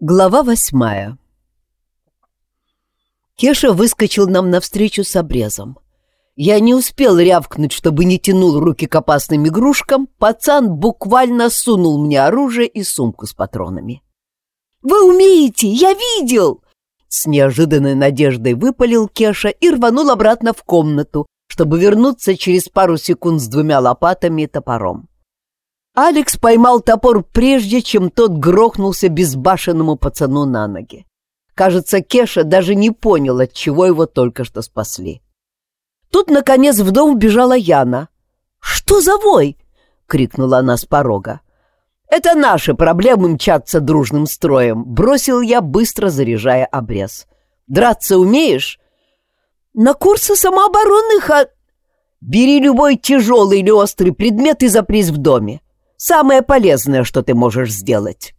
Глава восьмая Кеша выскочил нам навстречу с обрезом. Я не успел рявкнуть, чтобы не тянул руки к опасным игрушкам, пацан буквально сунул мне оружие и сумку с патронами. «Вы умеете! Я видел!» С неожиданной надеждой выпалил Кеша и рванул обратно в комнату, чтобы вернуться через пару секунд с двумя лопатами и топором. Алекс поймал топор прежде, чем тот грохнулся безбашенному пацану на ноги. Кажется, Кеша даже не понял, от чего его только что спасли. Тут, наконец, в дом бежала Яна. «Что за вой?» — крикнула она с порога. «Это наши проблемы мчаться дружным строем», — бросил я, быстро заряжая обрез. «Драться умеешь?» «На курсы самообороны ха...» «Бери любой тяжелый или острый предмет и запрись в доме. Самое полезное, что ты можешь сделать.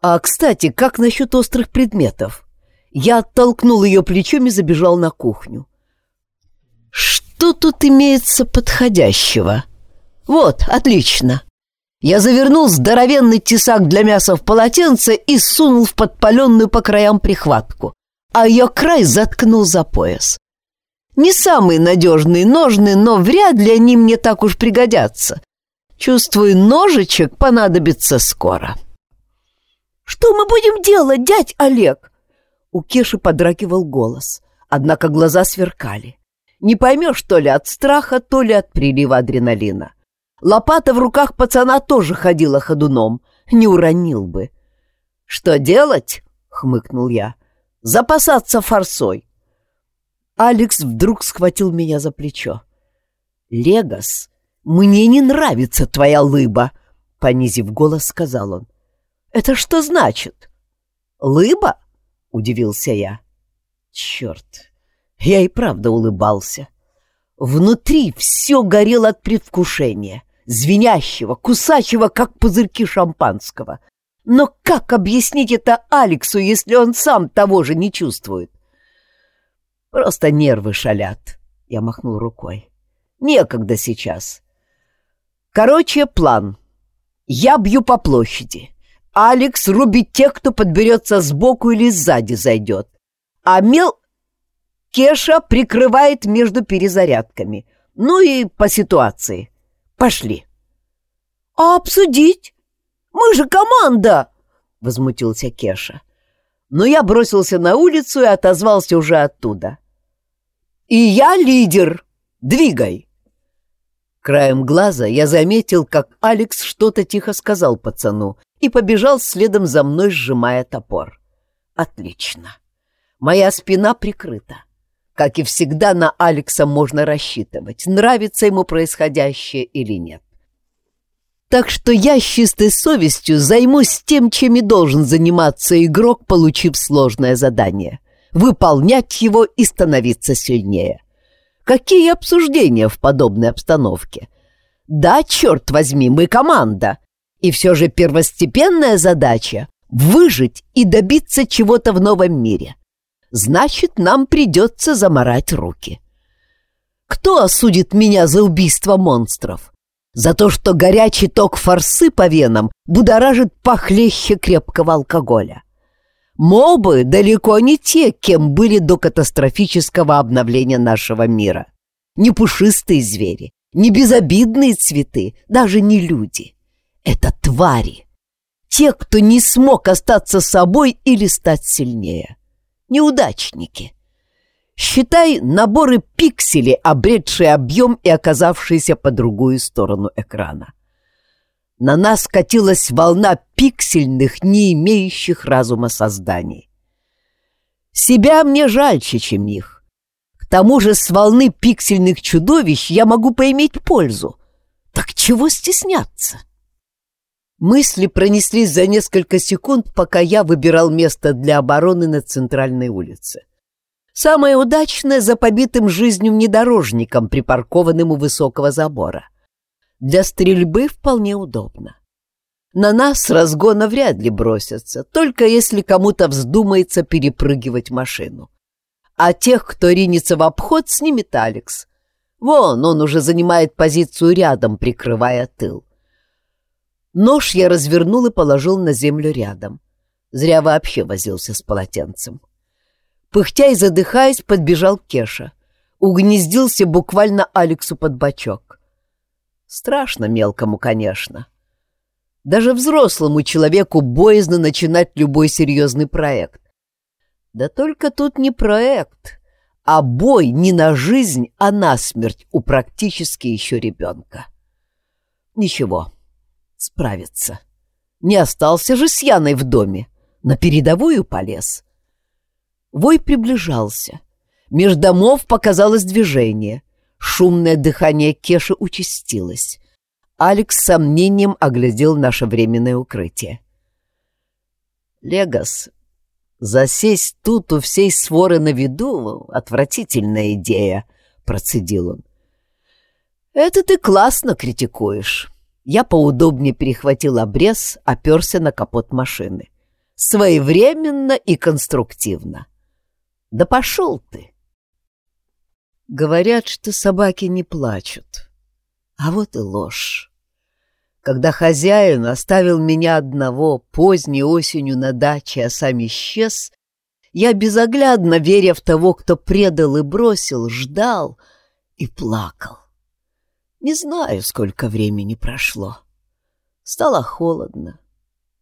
А, кстати, как насчет острых предметов? Я оттолкнул ее плечом и забежал на кухню. Что тут имеется подходящего? Вот, отлично. Я завернул здоровенный тесак для мяса в полотенце и сунул в подпаленную по краям прихватку, а ее край заткнул за пояс. Не самые надежные ножны, но вряд ли они мне так уж пригодятся. Чувствую, ножичек понадобится скоро. «Что мы будем делать, дядь Олег?» У Кеши подракивал голос, однако глаза сверкали. Не поймешь, то ли от страха, то ли от прилива адреналина. Лопата в руках пацана тоже ходила ходуном, не уронил бы. «Что делать?» — хмыкнул я. «Запасаться форсой». Алекс вдруг схватил меня за плечо. «Легос, «Мне не нравится твоя лыба», — понизив голос, сказал он. «Это что значит?» «Лыба?» — удивился я. «Черт, я и правда улыбался. Внутри все горело от предвкушения, звенящего, кусачего, как пузырьки шампанского. Но как объяснить это Алексу, если он сам того же не чувствует? Просто нервы шалят, — я махнул рукой. Некогда сейчас. Короче, план. Я бью по площади. Алекс рубит тех, кто подберется сбоку или сзади зайдет. А Мел... Кеша прикрывает между перезарядками. Ну и по ситуации. Пошли. «А обсудить? Мы же команда!» — возмутился Кеша. Но я бросился на улицу и отозвался уже оттуда. «И я лидер! Двигай!» Краем глаза я заметил, как Алекс что-то тихо сказал пацану и побежал следом за мной, сжимая топор. Отлично. Моя спина прикрыта. Как и всегда, на Алекса можно рассчитывать, нравится ему происходящее или нет. Так что я с чистой совестью займусь тем, чем и должен заниматься игрок, получив сложное задание — выполнять его и становиться сильнее. Какие обсуждения в подобной обстановке? Да, черт возьми, мы команда. И все же первостепенная задача — выжить и добиться чего-то в новом мире. Значит, нам придется заморать руки. Кто осудит меня за убийство монстров? За то, что горячий ток форсы по венам будоражит похлеще крепкого алкоголя. Мобы далеко не те, кем были до катастрофического обновления нашего мира. Не пушистые звери, не безобидные цветы, даже не люди. Это твари. Те, кто не смог остаться собой или стать сильнее. Неудачники. Считай наборы пикселей, обретшие объем и оказавшиеся по другую сторону экрана на нас катилась волна пиксельных, не имеющих разума созданий. Себя мне жальче, чем их. К тому же с волны пиксельных чудовищ я могу поиметь пользу. Так чего стесняться? Мысли пронеслись за несколько секунд, пока я выбирал место для обороны на центральной улице. Самое удачное за побитым жизнью внедорожником, припаркованным у высокого забора. Для стрельбы вполне удобно. На нас разгона вряд ли бросятся, только если кому-то вздумается перепрыгивать машину. А тех, кто ринется в обход, снимет Алекс. Вон, он уже занимает позицию рядом, прикрывая тыл. Нож я развернул и положил на землю рядом. Зря вообще возился с полотенцем. Пыхтя и задыхаясь, подбежал Кеша. Угнездился буквально Алексу под бочок. Страшно мелкому, конечно. Даже взрослому человеку боязно начинать любой серьезный проект. Да только тут не проект, а бой не на жизнь, а на смерть у практически еще ребенка. Ничего, справится. Не остался же с Яной в доме, на передовую полез. Вой приближался. Меж домов показалось движение. Шумное дыхание Кеши участилось. Алекс с сомнением оглядел наше временное укрытие. «Легас, засесть тут у всей своры на виду — отвратительная идея», — процедил он. «Это ты классно критикуешь». Я поудобнее перехватил обрез, оперся на капот машины. Своевременно и конструктивно. Да пошел ты! Говорят, что собаки не плачут. А вот и ложь. Когда хозяин оставил меня одного поздней осенью на даче, а сам исчез, я безоглядно, веря в того, кто предал и бросил, ждал и плакал. Не знаю, сколько времени прошло. Стало холодно,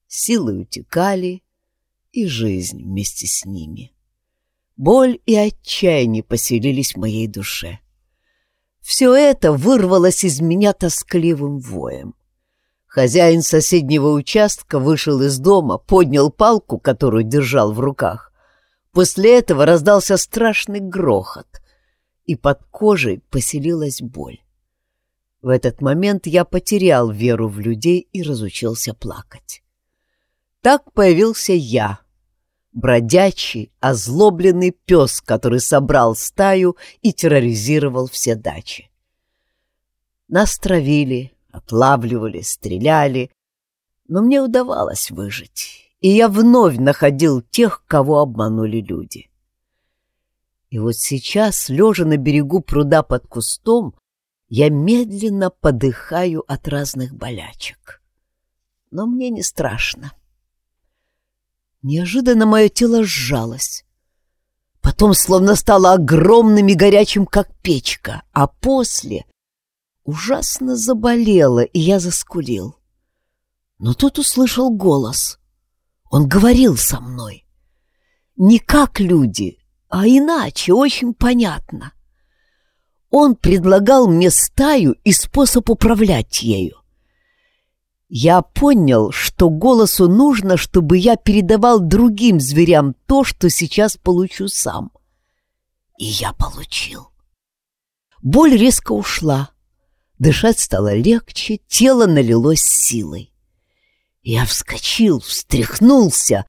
силы утекали, и жизнь вместе с ними. Боль и отчаяние поселились в моей душе. Все это вырвалось из меня тоскливым воем. Хозяин соседнего участка вышел из дома, поднял палку, которую держал в руках. После этого раздался страшный грохот, и под кожей поселилась боль. В этот момент я потерял веру в людей и разучился плакать. Так появился я, бродячий, озлобленный пес, который собрал стаю и терроризировал все дачи. Нас травили, отлавливали, стреляли, но мне удавалось выжить, и я вновь находил тех, кого обманули люди. И вот сейчас, лежа на берегу пруда под кустом, я медленно подыхаю от разных болячек. Но мне не страшно. Неожиданно мое тело сжалось. Потом словно стало огромным и горячим, как печка, а после ужасно заболело, и я заскулил. Но тут услышал голос. Он говорил со мной. Не как люди, а иначе, очень понятно. Он предлагал мне стаю и способ управлять ею. Я понял, что голосу нужно, чтобы я передавал другим зверям то, что сейчас получу сам. И я получил. Боль резко ушла. Дышать стало легче, тело налилось силой. Я вскочил, встряхнулся,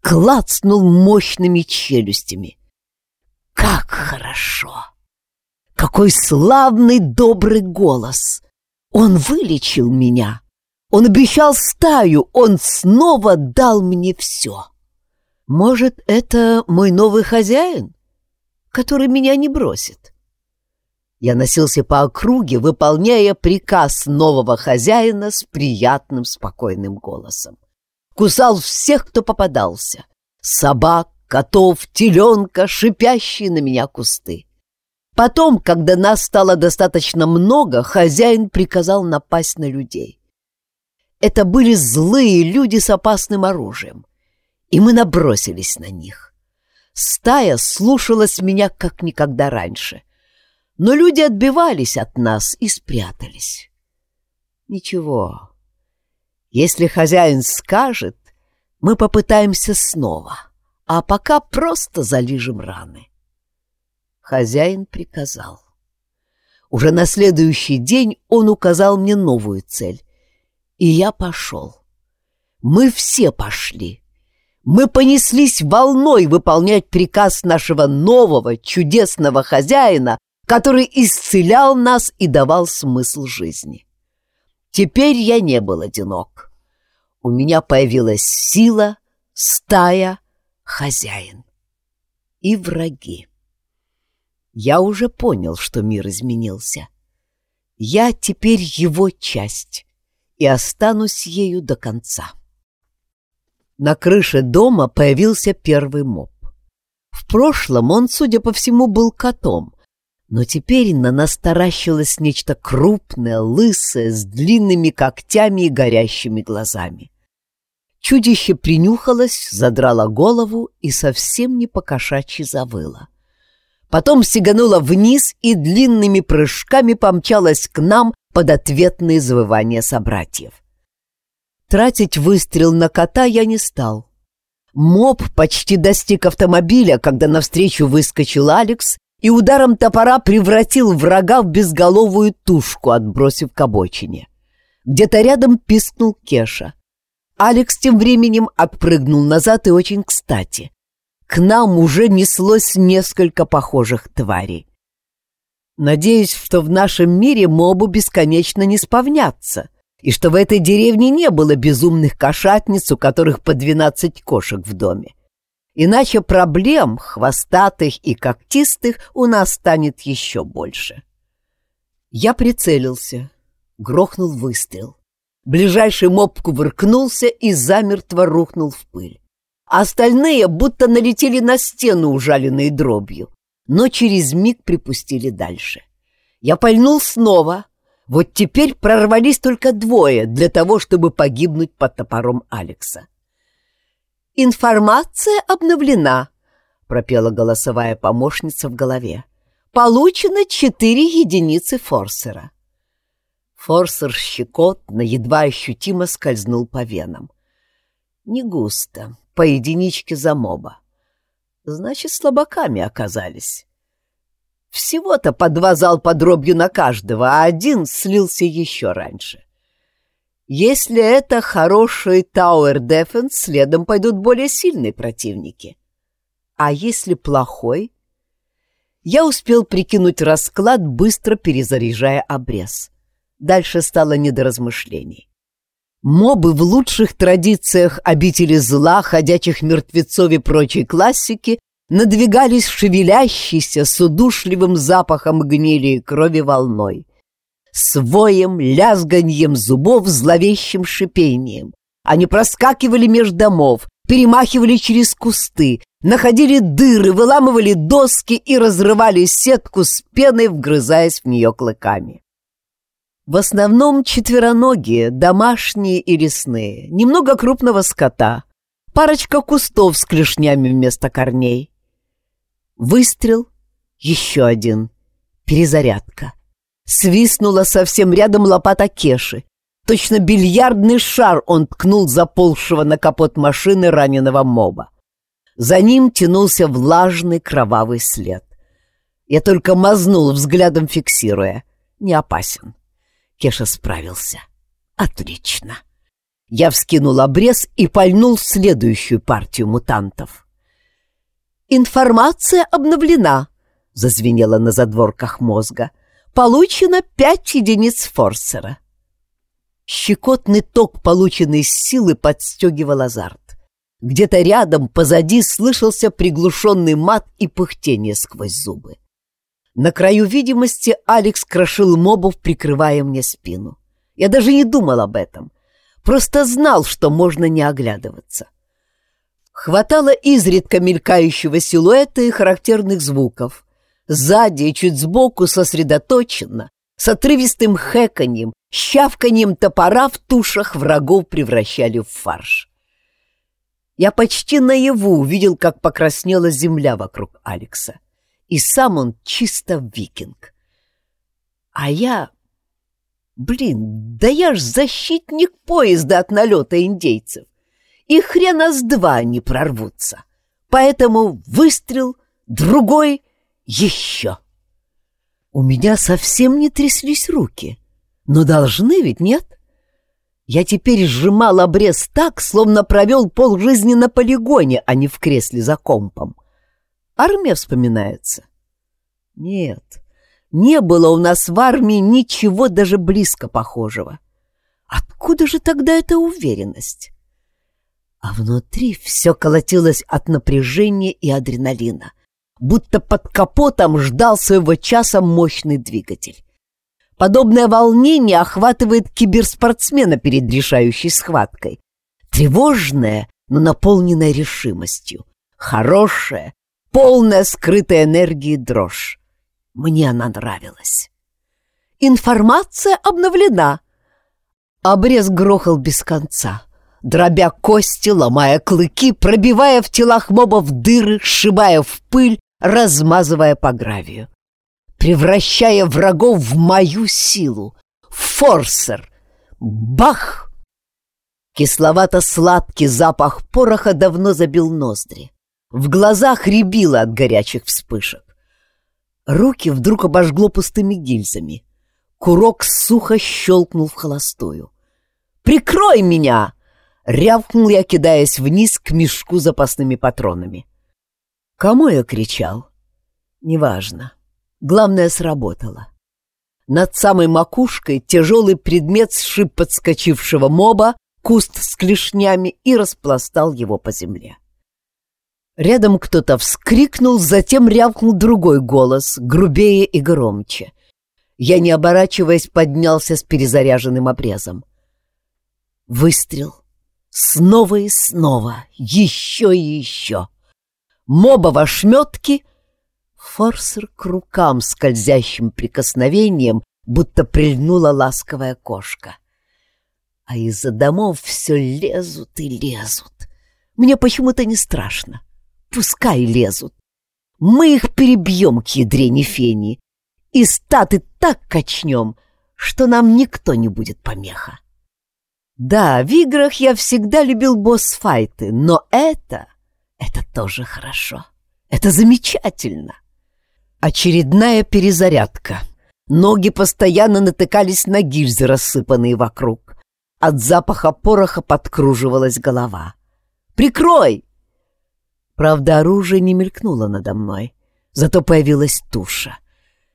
клацнул мощными челюстями. Как хорошо! Какой славный добрый голос! Он вылечил меня! Он обещал стаю, он снова дал мне все. Может, это мой новый хозяин, который меня не бросит? Я носился по округе, выполняя приказ нового хозяина с приятным спокойным голосом. Кусал всех, кто попадался. Собак, котов, теленка, шипящие на меня кусты. Потом, когда нас стало достаточно много, хозяин приказал напасть на людей. Это были злые люди с опасным оружием, и мы набросились на них. Стая слушалась меня как никогда раньше, но люди отбивались от нас и спрятались. Ничего, если хозяин скажет, мы попытаемся снова, а пока просто залижем раны. Хозяин приказал. Уже на следующий день он указал мне новую цель и я пошел. Мы все пошли. Мы понеслись волной выполнять приказ нашего нового чудесного хозяина, который исцелял нас и давал смысл жизни. Теперь я не был одинок. У меня появилась сила, стая, хозяин и враги. Я уже понял, что мир изменился. Я теперь его часть и останусь ею до конца. На крыше дома появился первый моб. В прошлом он, судя по всему, был котом, но теперь на нас таращилось нечто крупное, лысое, с длинными когтями и горящими глазами. Чудище принюхалось, задрало голову и совсем не покошачьи завыло. Потом сигануло вниз и длинными прыжками помчалось к нам под ответные завывания собратьев. Тратить выстрел на кота я не стал. Моб почти достиг автомобиля, когда навстречу выскочил Алекс и ударом топора превратил врага в безголовую тушку, отбросив к обочине. Где-то рядом пискнул Кеша. Алекс тем временем отпрыгнул назад и очень кстати. К нам уже неслось несколько похожих тварей. Надеюсь, что в нашем мире мобу бесконечно не спавнятся, и что в этой деревне не было безумных кошатниц, у которых по двенадцать кошек в доме. Иначе проблем, хвостатых и когтистых, у нас станет еще больше. Я прицелился. Грохнул выстрел. Ближайший моб кувыркнулся и замертво рухнул в пыль. А остальные будто налетели на стену, ужаленные дробью, но через миг припустили дальше. Я пальнул снова. Вот теперь прорвались только двое для того, чтобы погибнуть под топором Алекса. «Информация обновлена», — пропела голосовая помощница в голове. «Получено четыре единицы форсера». Форсер щекотно, едва ощутимо скользнул по венам. Не густо, по единичке за моба. Значит, слабаками оказались. Всего-то по два залпа дробью на каждого, а один слился еще раньше. Если это хороший Tower Defense, следом пойдут более сильные противники. А если плохой? Я успел прикинуть расклад, быстро перезаряжая обрез. Дальше стало не до размышлений. Мобы в лучших традициях обители зла, ходячих мертвецов и прочей классики надвигались шевелящейся с удушливым запахом гнили и крови волной с воем, лязганьем зубов, зловещим шипением. Они проскакивали между домов, перемахивали через кусты, находили дыры, выламывали доски и разрывали сетку с пеной, вгрызаясь в нее клыками. В основном четвероногие, домашние и лесные, немного крупного скота, парочка кустов с клешнями вместо корней. Выстрел, еще один, перезарядка. Свистнула совсем рядом лопата Кеши. Точно бильярдный шар он ткнул заползшего на капот машины раненого моба. За ним тянулся влажный кровавый след. Я только мазнул взглядом, фиксируя. Не опасен. Кеша справился. Отлично. Я вскинул обрез и пальнул следующую партию мутантов. «Информация обновлена», — зазвенела на задворках мозга. Получено пять единиц форсера. Щекотный ток, полученный из силы, подстегивал азарт. Где-то рядом, позади, слышался приглушенный мат и пыхтение сквозь зубы. На краю видимости Алекс крошил мобов, прикрывая мне спину. Я даже не думал об этом. Просто знал, что можно не оглядываться. Хватало изредка мелькающего силуэта и характерных звуков. Сзади и чуть сбоку сосредоточенно, с отрывистым хэканьем, щавканьем топора в тушах врагов превращали в фарш. Я почти наяву увидел, как покраснела земля вокруг Алекса. И сам он чисто викинг. А я... Блин, да я ж защитник поезда от налета индейцев. И хрена с два не прорвутся. Поэтому выстрел, другой — еще. У меня совсем не тряслись руки. Но должны ведь, нет? Я теперь сжимал обрез так, словно провел полжизни на полигоне, а не в кресле за компом. Армия вспоминается? Нет, не было у нас в армии ничего даже близко похожего. Откуда же тогда эта уверенность? А внутри все колотилось от напряжения и адреналина — будто под капотом ждал своего часа мощный двигатель. Подобное волнение охватывает киберспортсмена перед решающей схваткой. Тревожное, но наполненная решимостью. Хорошая, полная скрытой энергии дрожь. Мне она нравилась. Информация обновлена. Обрез грохал без конца, дробя кости, ломая клыки, пробивая в телах мобов дыры, сшибая в пыль, размазывая по гравию. Превращая врагов в мою силу. Форсер! Бах! Кисловато-сладкий запах пороха давно забил ноздри. В глазах рябило от горячих вспышек. Руки вдруг обожгло пустыми гильзами. Курок сухо щелкнул в холостую. «Прикрой меня!» — рявкнул я, кидаясь вниз к мешку запасными патронами. Кому я кричал? Неважно. Главное, сработало. Над самой макушкой тяжелый предмет сшиб подскочившего моба, куст с клешнями и распластал его по земле. Рядом кто-то вскрикнул, затем рявкнул другой голос, грубее и громче. Я, не оборачиваясь, поднялся с перезаряженным обрезом. Выстрел. Снова и снова. Еще и еще. Моба в ошметке. Форсер к рукам скользящим прикосновением, будто прильнула ласковая кошка. А из-за домов все лезут и лезут. Мне почему-то не страшно. Пускай лезут. Мы их перебьем к ядрене фени. И статы так качнем, что нам никто не будет помеха. Да, в играх я всегда любил босс-файты, но это... это тоже хорошо. Это замечательно. Очередная перезарядка. Ноги постоянно натыкались на гильзы, рассыпанные вокруг. От запаха пороха подкруживалась голова. «Прикрой!» Правда, оружие не мелькнуло надо мной, зато появилась туша.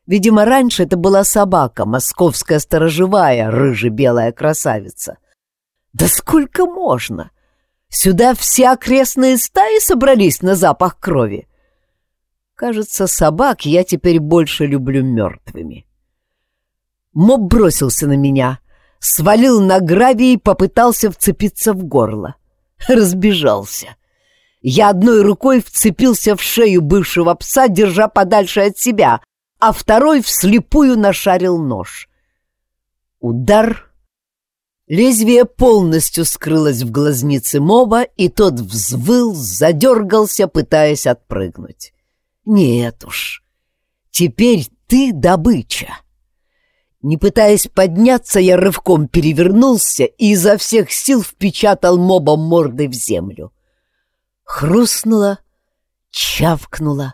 Видимо, раньше это была собака, московская сторожевая, рыже-белая красавица. Да сколько можно? Сюда все окрестные стаи собрались на запах крови. Кажется, собак я теперь больше люблю мертвыми. Моб бросился на меня, свалил на гравий и попытался вцепиться в горло. Разбежался. Я одной рукой вцепился в шею бывшего пса, держа подальше от себя, а второй вслепую нашарил нож. Удар. Лезвие полностью скрылось в глазнице моба, и тот взвыл, задергался, пытаясь отпрыгнуть. Нет уж, теперь ты добыча. Не пытаясь подняться, я рывком перевернулся и изо всех сил впечатал моба мордой в землю. Хрустнуло, чавкнуло.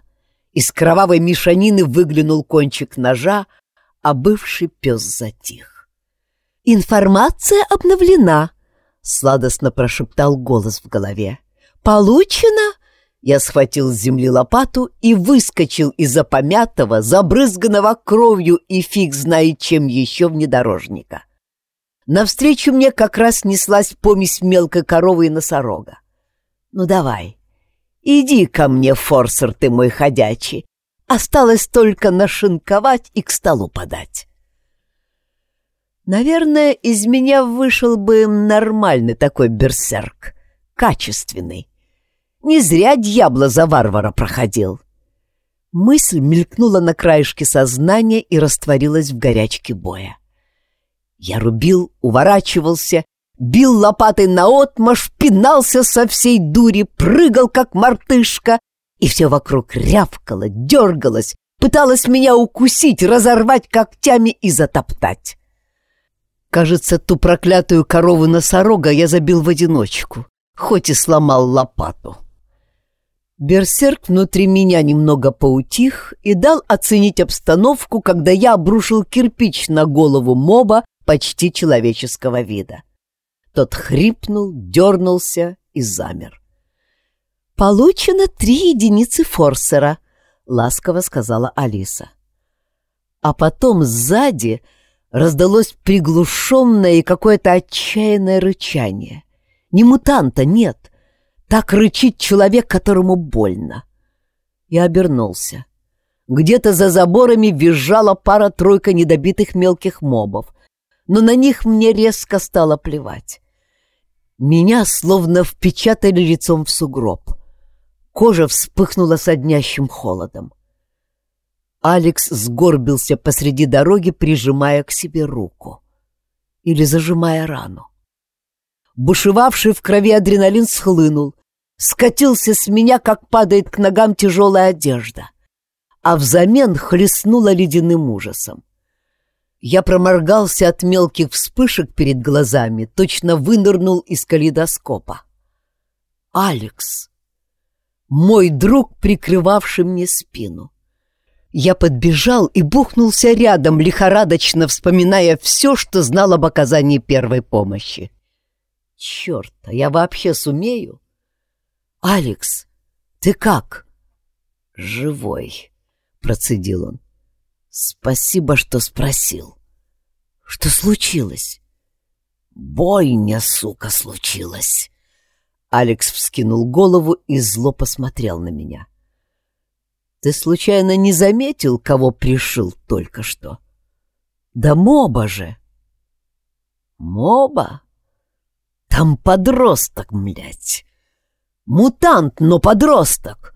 Из кровавой мешанины выглянул кончик ножа, а бывший пес затих. «Информация обновлена», — сладостно прошептал голос в голове. «Получено?» Я схватил с земли лопату и выскочил из-за помятого, забрызганного кровью и фиг знает чем еще внедорожника. Навстречу мне как раз неслась помесь мелкой коровы и носорога. Ну давай, иди ко мне, форсер ты мой ходячий. Осталось только нашинковать и к столу подать. Наверное, из меня вышел бы нормальный такой берсерк, качественный. Не зря дьябло за варвара проходил. Мысль мелькнула на краешке сознания и растворилась в горячке боя. Я рубил, уворачивался, бил лопатой наотмашь, пинался со всей дури, прыгал, как мартышка, и все вокруг рявкало, дергалось, пыталось меня укусить, разорвать когтями и затоптать. Кажется, ту проклятую корову-носорога я забил в одиночку, хоть и сломал лопату. Берсерк внутри меня немного поутих и дал оценить обстановку, когда я обрушил кирпич на голову моба почти человеческого вида. Тот хрипнул, дернулся и замер. «Получено три единицы форсера», — ласково сказала Алиса. А потом сзади раздалось приглушенное и какое-то отчаянное рычание. Не мутанта, нет. Так рычит человек, которому больно. Я обернулся. Где-то за заборами визжала пара-тройка недобитых мелких мобов, но на них мне резко стало плевать. Меня словно впечатали лицом в сугроб. Кожа вспыхнула соднящим холодом. Алекс сгорбился посреди дороги, прижимая к себе руку. Или зажимая рану. Бушевавший в крови адреналин схлынул, скатился с меня, как падает к ногам тяжелая одежда, а взамен хлестнула ледяным ужасом. Я проморгался от мелких вспышек перед глазами, точно вынырнул из калейдоскопа. «Алекс!» Мой друг, прикрывавший мне спину. Я подбежал и бухнулся рядом, лихорадочно вспоминая все, что знал об оказании первой помощи. Черт, а я вообще сумею? Алекс, ты как? Живой, процедил он. Спасибо, что спросил. Что случилось? Бойня, сука, случилась. Алекс вскинул голову и зло посмотрел на меня. Ты случайно не заметил, кого пришил только что? Да моба же! Моба? Там подросток, блядь. Мутант, но подросток.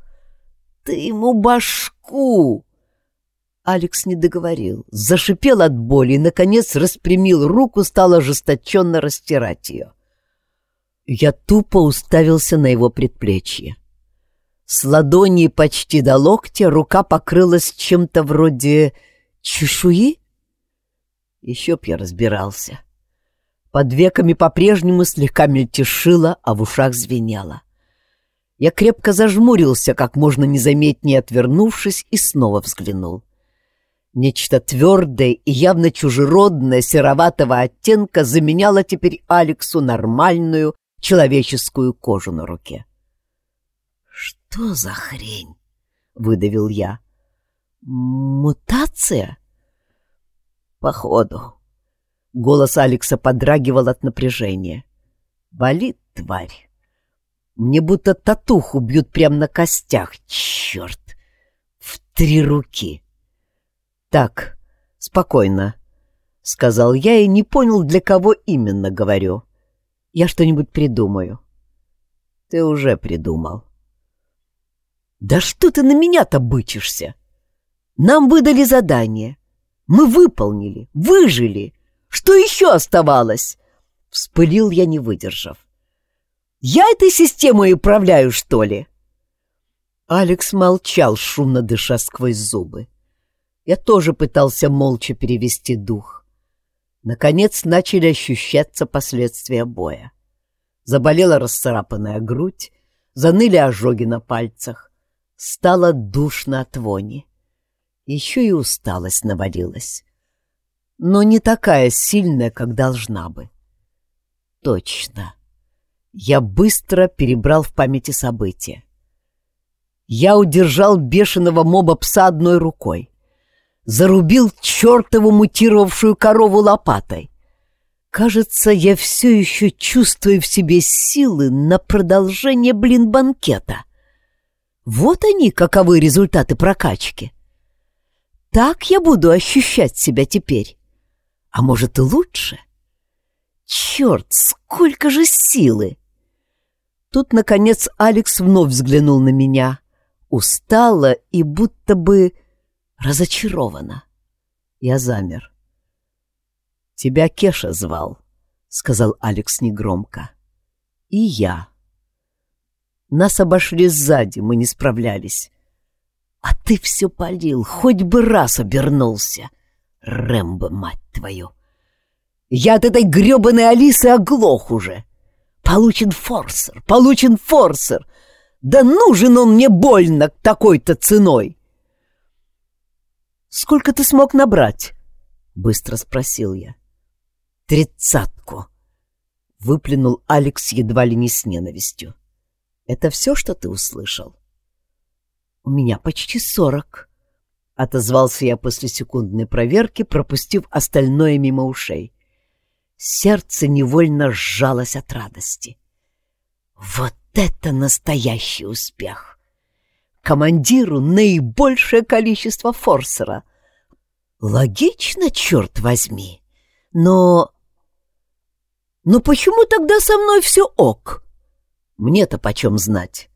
Ты ему башку. Алекс не договорил, зашипел от боли и, наконец, распрямил руку, стал ожесточенно растирать ее. Я тупо уставился на его предплечье. С ладони почти до локтя рука покрылась чем-то вроде чешуи. Еще б я разбирался. Под веками по-прежнему слегка мельтешило, а в ушах звенело. Я крепко зажмурился, как можно незаметнее отвернувшись, и снова взглянул. Нечто твердое и явно чужеродное сероватого оттенка заменяло теперь Алексу нормальную человеческую кожу на руке. «Что за хрень?» — выдавил я. «Мутация?» «Походу», Голос Алекса подрагивал от напряжения. «Болит, тварь! Мне будто татуху бьют прямо на костях, черт! В три руки!» «Так, спокойно», — сказал я и не понял, для кого именно говорю. «Я что-нибудь придумаю». «Ты уже придумал». «Да что ты на меня-то бычишься? Нам выдали задание. Мы выполнили, выжили». Что еще оставалось?» Вспылил я, не выдержав. «Я этой системой управляю, что ли?» Алекс молчал, шумно дыша сквозь зубы. Я тоже пытался молча перевести дух. Наконец начали ощущаться последствия боя. Заболела расцарапанная грудь, заныли ожоги на пальцах. Стало душно от вони. Еще и усталость навалилась но не такая сильная, как должна бы. Точно. Я быстро перебрал в памяти события. Я удержал бешеного моба пса одной рукой. Зарубил чертову мутировавшую корову лопатой. Кажется, я все еще чувствую в себе силы на продолжение, блин, банкета. Вот они, каковы результаты прокачки. Так я буду ощущать себя теперь. А может и лучше? Черт, сколько же силы! Тут, наконец, Алекс вновь взглянул на меня, устало и будто бы разочарованно. Я замер. «Тебя Кеша звал», — сказал Алекс негромко. «И я». Нас обошли сзади, мы не справлялись. А ты все полил, хоть бы раз обернулся. Рэмбо, мать твою! Я от этой гребаной Алисы оглох уже. Получен форсер, получен форсер. Да нужен он мне больно такой-то ценой. Сколько ты смог набрать? Быстро спросил я. Тридцатку. Выплюнул Алекс едва ли не с ненавистью. Это все, что ты услышал? У меня почти сорок. Отозвался я после секундной проверки, пропустив остальное мимо ушей. Сердце невольно сжалось от радости. Вот это настоящий успех! Командиру наибольшее количество форсера. Логично, черт возьми, но... Но почему тогда со мной все ок? Мне-то почем знать?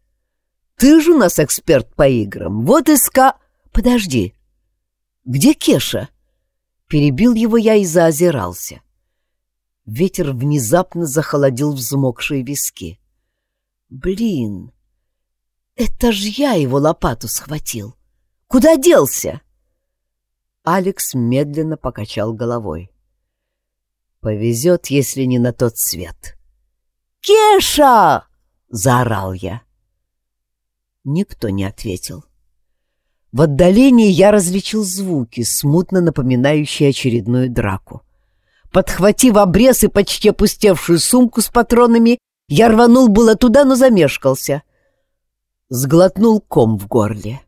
Ты же у нас эксперт по играм. Вот и ска... Подожди. Где Кеша? Перебил его я и заозирался. Ветер внезапно захолодил взмокшие виски. Блин, это ж я его лопату схватил. Куда делся? Алекс медленно покачал головой. Повезет, если не на тот свет. «Кеша!» — заорал я. Никто не ответил. В отдалении я различил звуки, смутно напоминающие очередную драку. Подхватив обрез и почти опустевшую сумку с патронами, я рванул было туда, но замешкался. Сглотнул ком в горле.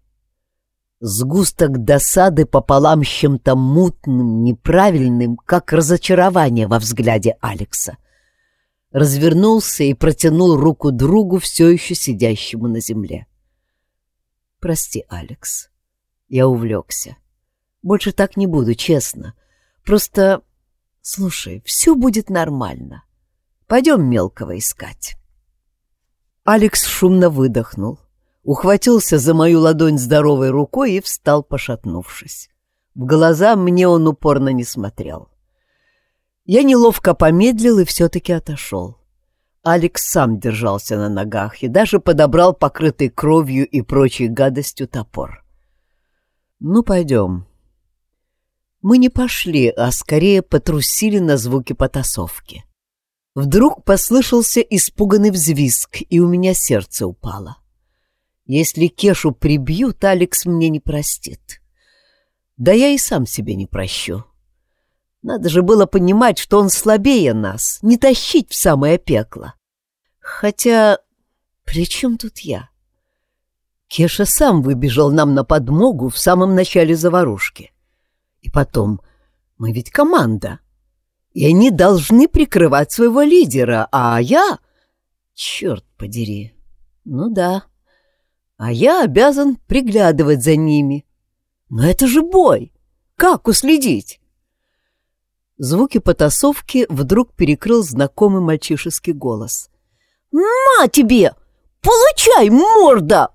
Сгусток досады пополам с чем-то мутным, неправильным, как разочарование во взгляде Алекса. Развернулся и протянул руку другу, все еще сидящему на земле. «Прости, Алекс, я увлекся. Больше так не буду, честно. Просто, слушай, все будет нормально. Пойдем мелкого искать». Алекс шумно выдохнул ухватился за мою ладонь здоровой рукой и встал, пошатнувшись. В глаза мне он упорно не смотрел. Я неловко помедлил и все-таки отошел. Алекс сам держался на ногах и даже подобрал покрытый кровью и прочей гадостью топор. «Ну, пойдем». Мы не пошли, а скорее потрусили на звуки потасовки. Вдруг послышался испуганный взвизг, и у меня сердце упало. Если Кешу прибьют, Алекс мне не простит. Да я и сам себе не прощу. Надо же было понимать, что он слабее нас, не тащить в самое пекло. Хотя, при чем тут я? Кеша сам выбежал нам на подмогу в самом начале заварушки. И потом, мы ведь команда, и они должны прикрывать своего лидера, а я... Черт подери, ну да а я обязан приглядывать за ними. Но это же бой! Как уследить? Звуки потасовки вдруг перекрыл знакомый мальчишеский голос. «На тебе! Получай, морда!»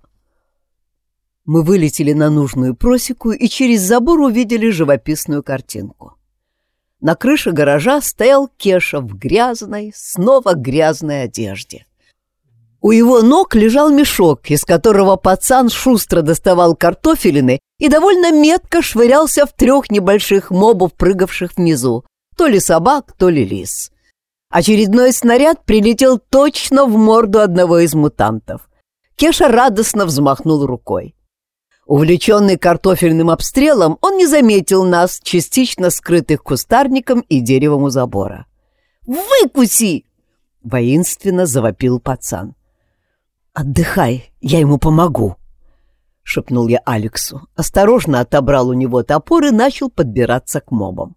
Мы вылетели на нужную просеку и через забор увидели живописную картинку. На крыше гаража стоял Кеша в грязной, снова грязной одежде. У его ног лежал мешок, из которого пацан шустро доставал картофелины и довольно метко швырялся в трех небольших мобов, прыгавших внизу, то ли собак, то ли лис. Очередной снаряд прилетел точно в морду одного из мутантов. Кеша радостно взмахнул рукой. Увлеченный картофельным обстрелом, он не заметил нас, частично скрытых кустарником и деревом у забора. «Выкуси!» — воинственно завопил пацан. «Отдыхай, я ему помогу», — шепнул я Алексу. Осторожно отобрал у него топор и начал подбираться к мобам.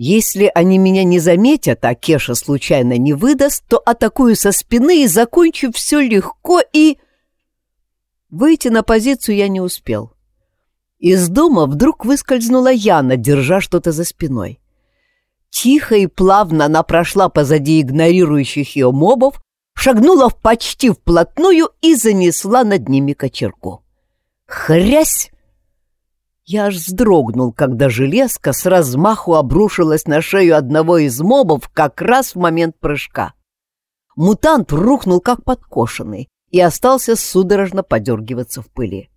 Если они меня не заметят, а Кеша случайно не выдаст, то атакую со спины и закончу все легко и... Выйти на позицию я не успел. Из дома вдруг выскользнула Яна, держа что-то за спиной. Тихо и плавно она прошла позади игнорирующих ее мобов, шагнула почти вплотную и занесла над ними кочерку. Хрясь! Я аж вздрогнул, когда железка с размаху обрушилась на шею одного из мобов как раз в момент прыжка. Мутант рухнул как подкошенный и остался судорожно подергиваться в пыли.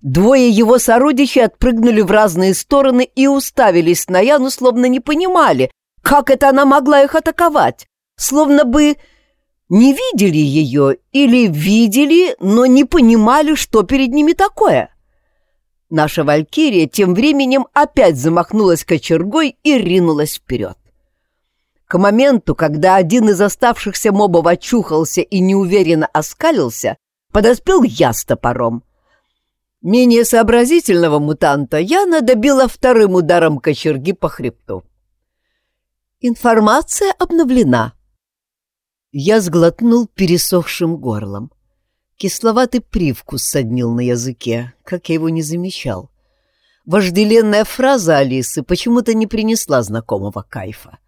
Двое его сородичей отпрыгнули в разные стороны и уставились на Яну, словно не понимали, как это она могла их атаковать, словно бы не видели ее или видели, но не понимали, что перед ними такое. Наша валькирия тем временем опять замахнулась кочергой и ринулась вперед. К моменту, когда один из оставшихся мобов очухался и неуверенно оскалился, подоспел я с топором. Менее сообразительного мутанта я надобила вторым ударом кочерги по хребту. Информация обновлена. Я сглотнул пересохшим горлом. Кисловатый привкус соднил на языке, как я его не замечал. Вожделенная фраза Алисы почему-то не принесла знакомого кайфа.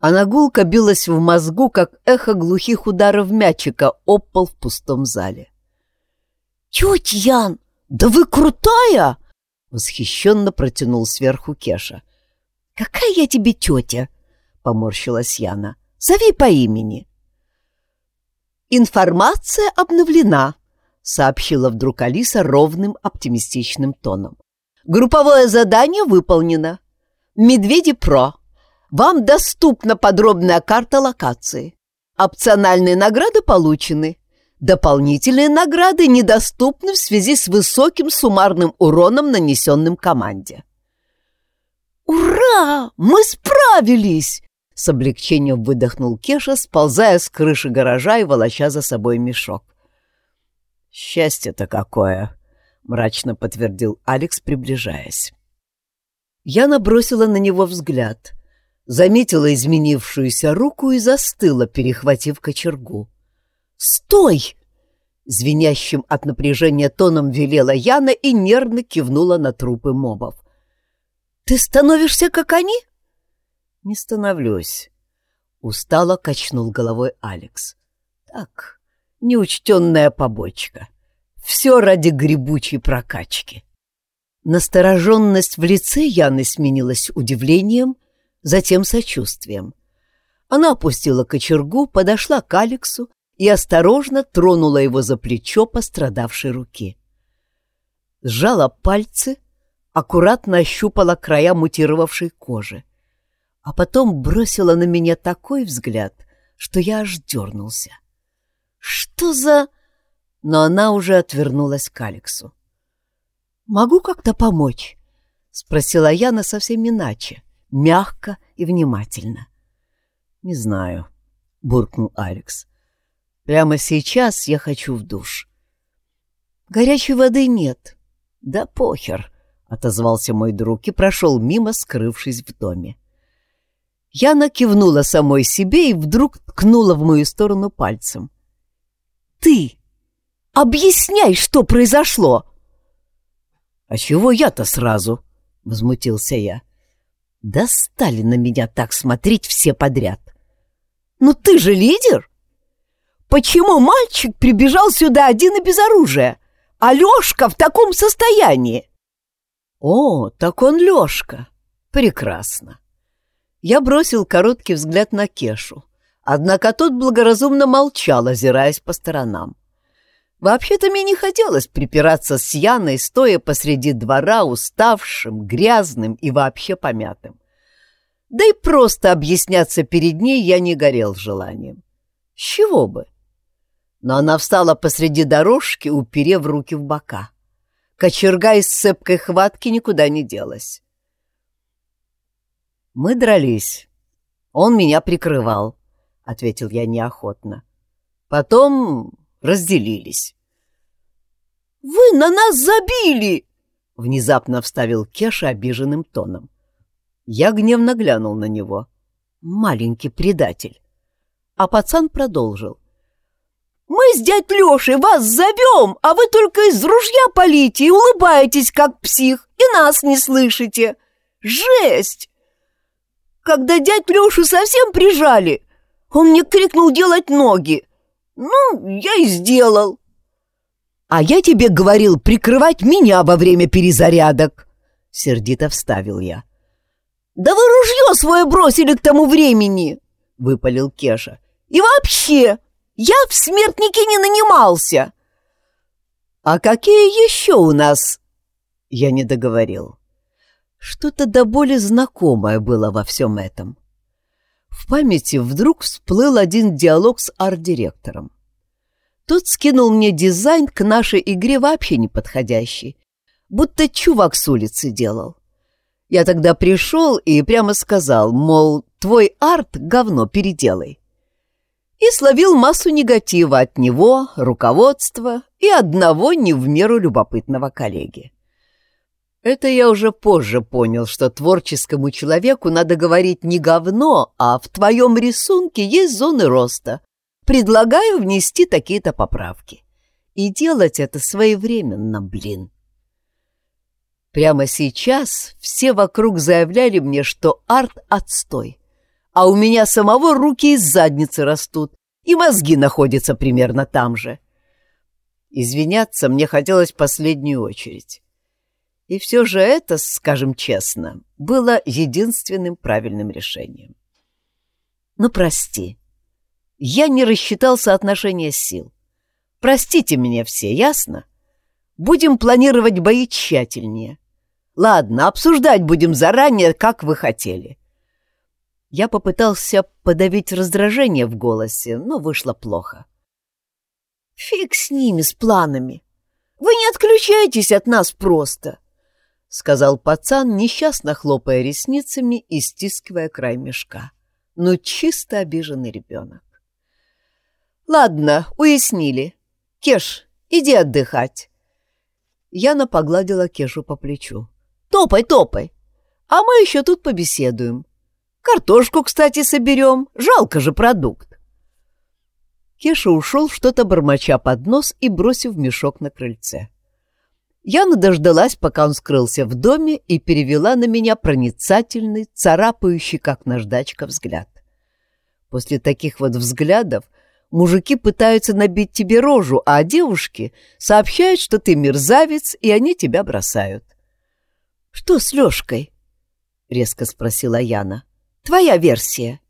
а нагулка билась в мозгу, как эхо глухих ударов мячика об пол в пустом зале. «Тетя Ян, да вы крутая!» — восхищенно протянул сверху Кеша. «Какая я тебе тетя?» — поморщилась Яна. «Зови по имени». «Информация обновлена», — сообщила вдруг Алиса ровным оптимистичным тоном. «Групповое задание выполнено. Медведи Про. Вам доступна подробная карта локации. Опциональные награды получены. Дополнительные награды недоступны в связи с высоким суммарным уроном, нанесенным команде. «Ура! Мы справились!» С облегчением выдохнул Кеша, сползая с крыши гаража и волоча за собой мешок. «Счастье-то какое!» — мрачно подтвердил Алекс, приближаясь. Я набросила на него взгляд, заметила изменившуюся руку и застыла, перехватив кочергу. «Стой!» — звенящим от напряжения тоном велела Яна и нервно кивнула на трупы мобов. Ты становишься, как они? Не становлюсь. Устало качнул головой Алекс. Так, неучтенная побочка. Все ради грибучей прокачки. Настороженность в лице Яны сменилась удивлением, затем сочувствием. Она опустила кочергу, подошла к Алексу и осторожно тронула его за плечо пострадавшей руки. Сжала пальцы — аккуратно ощупала края мутировавшей кожи, а потом бросила на меня такой взгляд, что я аж дернулся. «Что за...» Но она уже отвернулась к Алексу. «Могу как-то помочь?» — спросила Яна совсем иначе, мягко и внимательно. «Не знаю», — буркнул Алекс. «Прямо сейчас я хочу в душ». «Горячей воды нет». «Да похер», — отозвался мой друг и прошел мимо, скрывшись в доме. Яна кивнула самой себе и вдруг ткнула в мою сторону пальцем. «Ты! Объясняй, что произошло!» «А чего я-то сразу?» — возмутился я. «Достали на меня так смотреть все подряд!» «Ну ты же лидер! Почему мальчик прибежал сюда один и без оружия, а Лешка в таком состоянии?» «О, так он Лёшка! Прекрасно!» Я бросил короткий взгляд на Кешу, однако тот благоразумно молчал, озираясь по сторонам. Вообще-то мне не хотелось припираться с Яной, стоя посреди двора, уставшим, грязным и вообще помятым. Да и просто объясняться перед ней я не горел желанием. С чего бы? Но она встала посреди дорожки, уперев руки в бока. Кочерга из цепкой хватки никуда не делась. «Мы дрались. Он меня прикрывал», — ответил я неохотно. «Потом разделились». «Вы на нас забили!» — внезапно вставил Кеша обиженным тоном. Я гневно глянул на него. Маленький предатель. А пацан продолжил. Мы с дядь Лешей вас зовем, а вы только из ружья полите и улыбаетесь, как псих, и нас не слышите. Жесть! Когда дядь Лешу совсем прижали, он мне крикнул делать ноги. Ну, я и сделал. А я тебе говорил прикрывать меня во время перезарядок, сердито вставил я. Да вы ружье свое бросили к тому времени, выпалил Кеша. И вообще, я в смертнике не нанимался. А какие еще у нас? Я не договорил. Что-то до боли знакомое было во всем этом. В памяти вдруг всплыл один диалог с арт-директором. Тот скинул мне дизайн к нашей игре вообще неподходящий, будто чувак с улицы делал. Я тогда пришел и прямо сказал, мол, твой арт — говно, переделай и словил массу негатива от него, руководства и одного не в меру любопытного коллеги. Это я уже позже понял, что творческому человеку надо говорить не говно, а в твоем рисунке есть зоны роста. Предлагаю внести такие-то поправки. И делать это своевременно, блин. Прямо сейчас все вокруг заявляли мне, что арт отстой а у меня самого руки из задницы растут, и мозги находятся примерно там же. Извиняться мне хотелось в последнюю очередь. И все же это, скажем честно, было единственным правильным решением. Ну, прости. Я не рассчитал соотношение сил. Простите меня все, ясно? Будем планировать бои тщательнее. Ладно, обсуждать будем заранее, как вы хотели. Я попытался подавить раздражение в голосе, но вышло плохо. Фиг с ними, с планами. Вы не отключайтесь от нас просто. —— сказал пацан, несчастно хлопая ресницами и стискивая край мешка. Ну, чисто обиженный ребенок. «Ладно, уяснили. Кеш, иди отдыхать». Яна погладила Кешу по плечу. «Топай, топай! А мы еще тут побеседуем. Картошку, кстати, соберем. Жалко же продукт». Кеша ушел, что-то бормоча под нос и бросив мешок на крыльце. Яна дождалась, пока он скрылся в доме, и перевела на меня проницательный, царапающий, как наждачка, взгляд. После таких вот взглядов мужики пытаются набить тебе рожу, а девушки сообщают, что ты мерзавец, и они тебя бросают. — Что с Лёшкой? — резко спросила Яна. — Твоя версия.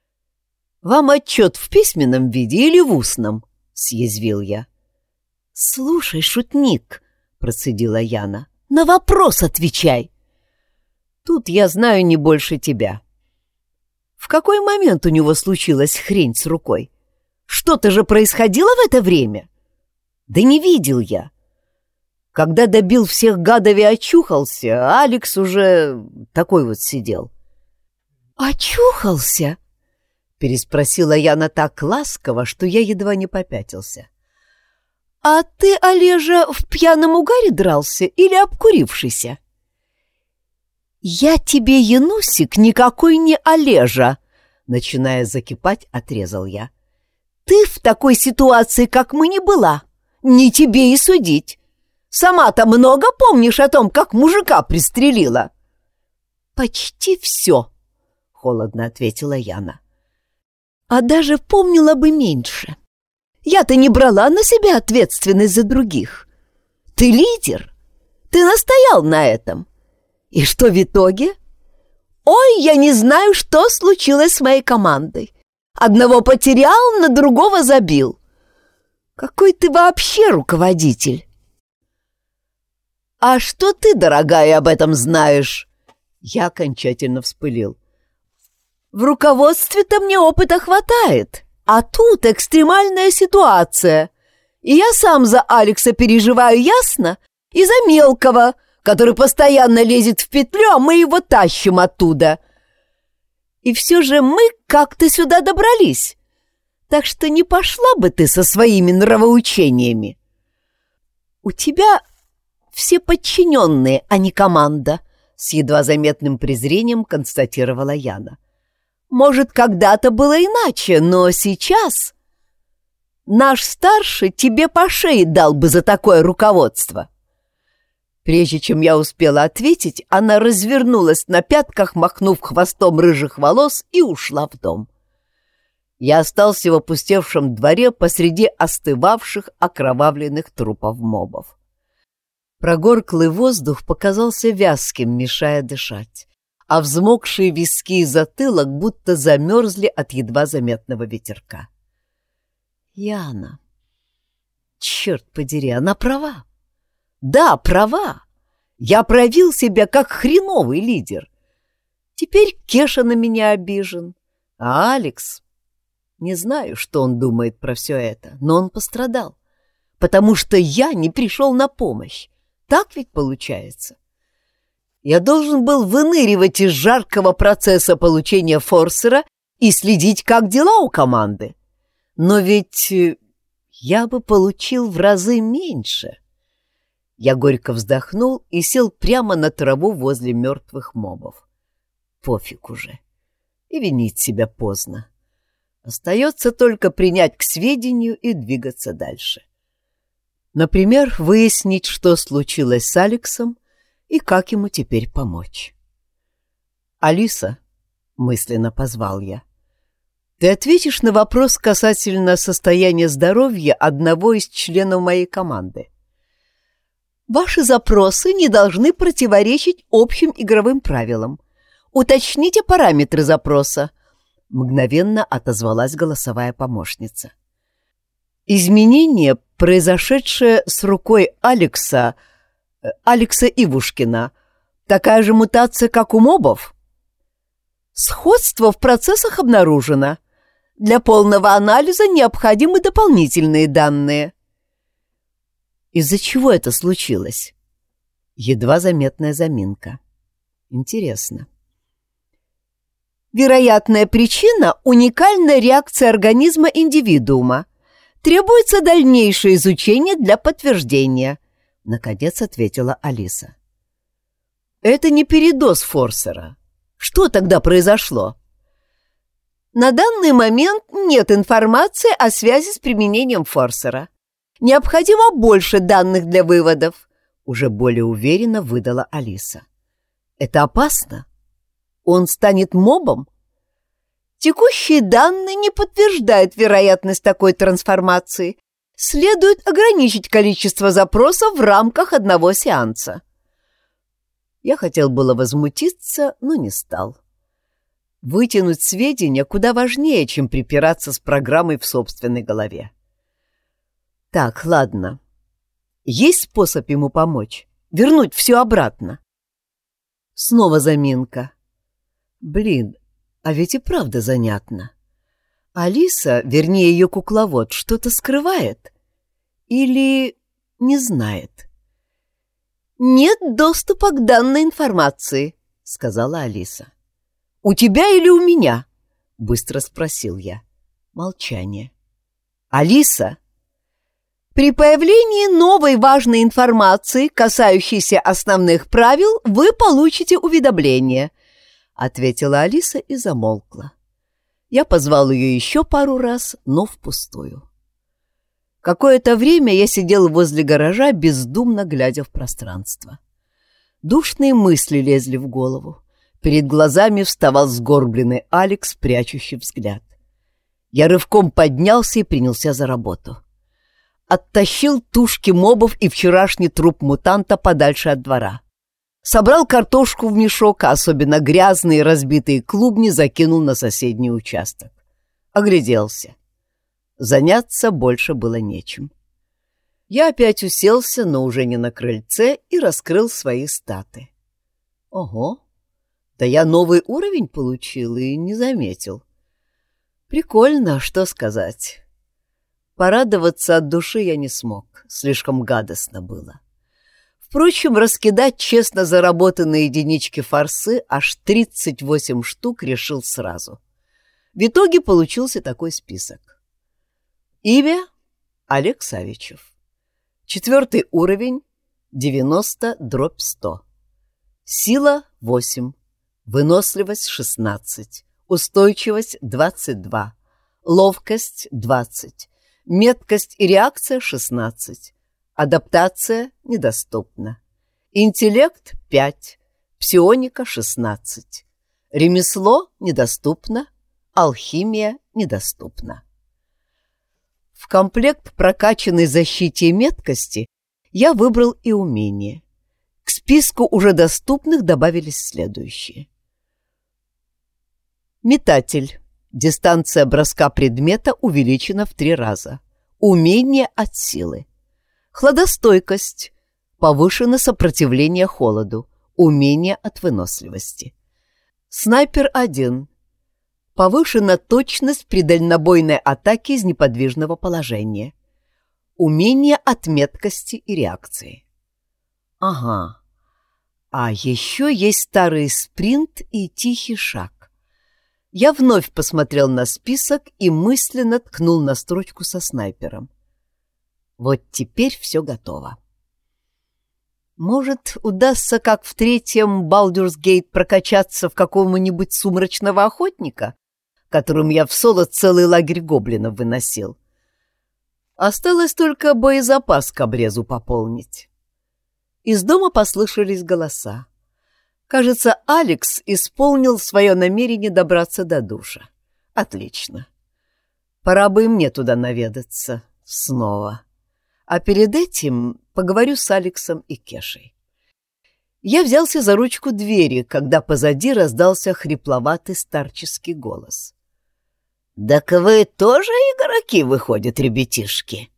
— Вам отчет в письменном виде или в устном? — съязвил я. — Слушай, шутник, — процедила Яна. «На вопрос отвечай!» «Тут я знаю не больше тебя». «В какой момент у него случилась хрень с рукой? Что-то же происходило в это время?» «Да не видел я». Когда добил всех гадов и очухался, Алекс уже такой вот сидел. «Очухался?» — переспросила Яна так ласково, что я едва не попятился. «А ты, Олежа, в пьяном угаре дрался или обкурившийся?» «Я тебе, Янусик, никакой не Олежа!» Начиная закипать, отрезал я. «Ты в такой ситуации, как мы, не была. Не тебе и судить. Сама-то много помнишь о том, как мужика пристрелила?» «Почти все», — холодно ответила Яна. «А даже помнила бы меньше. Я-то не брала на себя ответственность за других. Ты лидер. Ты настоял на этом. И что в итоге? Ой, я не знаю, что случилось с моей командой. Одного потерял, на другого забил. Какой ты вообще руководитель? А что ты, дорогая, об этом знаешь? Я окончательно вспылил. В руководстве-то мне опыта хватает. А тут экстремальная ситуация. И я сам за Алекса переживаю, ясно? И за мелкого, который постоянно лезет в петлю, а мы его тащим оттуда. И все же мы как-то сюда добрались. Так что не пошла бы ты со своими нравоучениями. У тебя все подчиненные, а не команда, с едва заметным презрением констатировала Яна. — может, когда-то было иначе, но сейчас... Наш старший тебе по шее дал бы за такое руководство. Прежде чем я успела ответить, она развернулась на пятках, махнув хвостом рыжих волос, и ушла в дом. Я остался в опустевшем дворе посреди остывавших окровавленных трупов мобов. Прогорклый воздух показался вязким, мешая дышать а взмокшие виски и затылок будто замерзли от едва заметного ветерка. Яна. Черт подери, она права. Да, права. Я проявил себя как хреновый лидер. Теперь Кеша на меня обижен. А Алекс... Не знаю, что он думает про все это, но он пострадал, потому что я не пришел на помощь. Так ведь получается? Я должен был выныривать из жаркого процесса получения форсера и следить, как дела у команды. Но ведь э, я бы получил в разы меньше. Я горько вздохнул и сел прямо на траву возле мертвых мобов. Пофиг уже. И винить себя поздно. Остается только принять к сведению и двигаться дальше. Например, выяснить, что случилось с Алексом, и как ему теперь помочь. «Алиса, мысленно позвал я. Ты ответишь на вопрос касательно состояния здоровья одного из членов моей команды. Ваши запросы не должны противоречить общим игровым правилам. Уточните параметры запроса, мгновенно отозвалась голосовая помощница. Изменение, произошедшее с рукой Алекса, Алекса Ивушкина, такая же мутация, как у мобов? Сходство в процессах обнаружено. Для полного анализа необходимы дополнительные данные. Из-за чего это случилось? Едва заметная заминка. Интересно. Вероятная причина – уникальная реакция организма индивидуума. Требуется дальнейшее изучение для подтверждения, наконец ответила Алиса. Это не передоз Форсера. Что тогда произошло? На данный момент нет информации о связи с применением форсера. Необходимо больше данных для выводов, уже более уверенно выдала Алиса. Это опасно? Он станет мобом? Текущие данные не подтверждают вероятность такой трансформации. Следует ограничить количество запросов в рамках одного сеанса. Я хотел было возмутиться, но не стал. Вытянуть сведения куда важнее, чем припираться с программой в собственной голове. Так, ладно. Есть способ ему помочь? Вернуть все обратно? Снова заминка. Блин, а ведь и правда занятно. Алиса, вернее ее кукловод, что-то скрывает? Или не знает? — «Нет доступа к данной информации», — сказала Алиса. «У тебя или у меня?» — быстро спросил я. Молчание. «Алиса?» «При появлении новой важной информации, касающейся основных правил, вы получите уведомление», — ответила Алиса и замолкла. Я позвал ее еще пару раз, но впустую. Какое-то время я сидел возле гаража, бездумно глядя в пространство. Душные мысли лезли в голову. Перед глазами вставал сгорбленный Алекс, прячущий взгляд. Я рывком поднялся и принялся за работу. Оттащил тушки мобов и вчерашний труп мутанта подальше от двора. Собрал картошку в мешок, а особенно грязные разбитые клубни закинул на соседний участок. Огляделся. Заняться больше было нечем. Я опять уселся, но уже не на крыльце, и раскрыл свои статы. Ого! Да я новый уровень получил и не заметил. Прикольно, что сказать. Порадоваться от души я не смог, слишком гадостно было. Впрочем, раскидать честно заработанные единички форсы аж 38 штук решил сразу. В итоге получился такой список. Имя — Олег Савичев. Четвертый уровень — 90 дробь 100. Сила — 8. Выносливость — 16. Устойчивость — 22. Ловкость — 20. Меткость и реакция — 16. Адаптация — недоступна. Интеллект — 5. Псионика — 16. Ремесло — недоступно. Алхимия — недоступна. В комплект прокачанной защите и меткости я выбрал и умение. К списку уже доступных добавились следующие. Метатель. Дистанция броска предмета увеличена в три раза. Умение от силы. Хладостойкость. Повышено сопротивление холоду. Умение от выносливости. Снайпер 1. Повышена точность при дальнобойной атаке из неподвижного положения. Умение от меткости и реакции. Ага. А еще есть старый спринт и тихий шаг. Я вновь посмотрел на список и мысленно ткнул на строчку со снайпером. Вот теперь все готово. Может, удастся, как в третьем Балдюрс Гейт, прокачаться в какого-нибудь сумрачного охотника? которым я в соло целый лагерь гоблинов выносил. Осталось только боезапас к обрезу пополнить. Из дома послышались голоса. Кажется, Алекс исполнил свое намерение добраться до душа. Отлично. Пора бы и мне туда наведаться. Снова. А перед этим поговорю с Алексом и Кешей. Я взялся за ручку двери, когда позади раздался хрипловатый старческий голос. «Так вы тоже игроки, выходят, ребятишки?»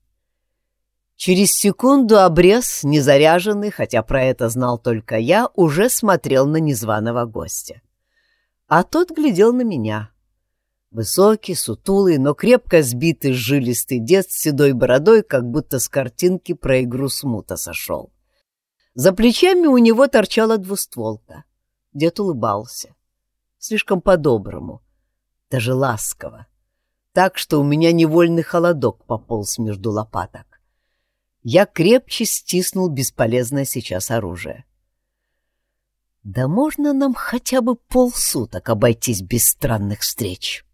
Через секунду обрез, незаряженный, хотя про это знал только я, уже смотрел на незваного гостя. А тот глядел на меня. Высокий, сутулый, но крепко сбитый жилистый дед с седой бородой, как будто с картинки про игру смута сошел. За плечами у него торчала двустволка. Дед улыбался. Слишком по-доброму, даже ласково. Так что у меня невольный холодок пополз между лопаток. Я крепче стиснул бесполезное сейчас оружие. Да можно нам хотя бы полсуток обойтись без странных встреч?